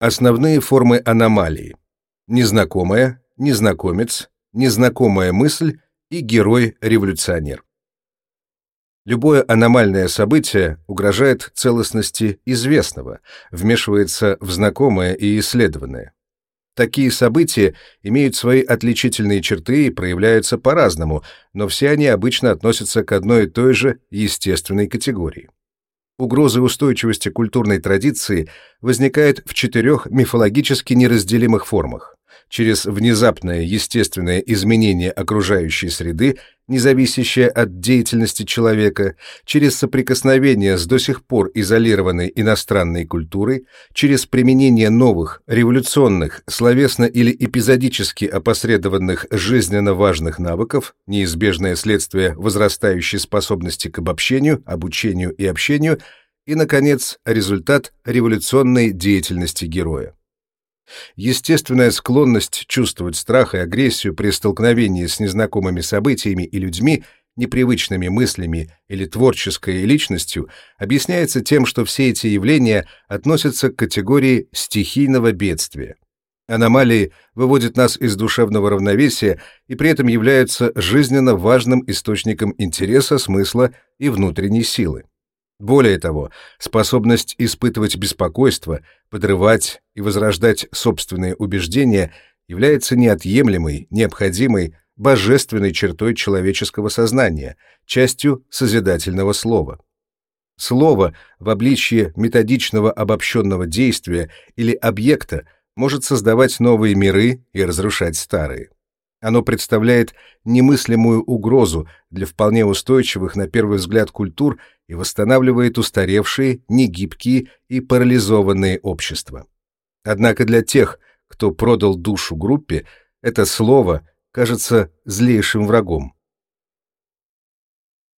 Основные формы аномалии. Незнакомая, незнакомец, незнакомая мысль и герой-революционер. Любое аномальное событие угрожает целостности известного, вмешивается в знакомое и исследованное. Такие события имеют свои отличительные черты и проявляются по-разному, но все они обычно относятся к одной и той же естественной категории. Угрозы устойчивости культурной традиции возникают в четырех мифологически неразделимых формах. Через внезапное естественное изменение окружающей среды, не зависящее от деятельности человека, через соприкосновение с до сих пор изолированной иностранной культурой, через применение новых, революционных, словесно или эпизодически опосредованных жизненно важных навыков, неизбежное следствие возрастающей способности к обобщению, обучению и общению, и, наконец, результат революционной деятельности героя. Естественная склонность чувствовать страх и агрессию при столкновении с незнакомыми событиями и людьми, непривычными мыслями или творческой личностью объясняется тем, что все эти явления относятся к категории стихийного бедствия. Аномалии выводят нас из душевного равновесия и при этом являются жизненно важным источником интереса, смысла и внутренней силы. Более того, способность испытывать беспокойство, подрывать и возрождать собственные убеждения является неотъемлемой, необходимой, божественной чертой человеческого сознания, частью созидательного слова. Слово в обличье методичного обобщенного действия или объекта может создавать новые миры и разрушать старые. Оно представляет немыслимую угрозу для вполне устойчивых на первый взгляд культур и восстанавливает устаревшие, негибкие и парализованные общества. Однако для тех, кто продал душу группе, это слово кажется злейшим врагом.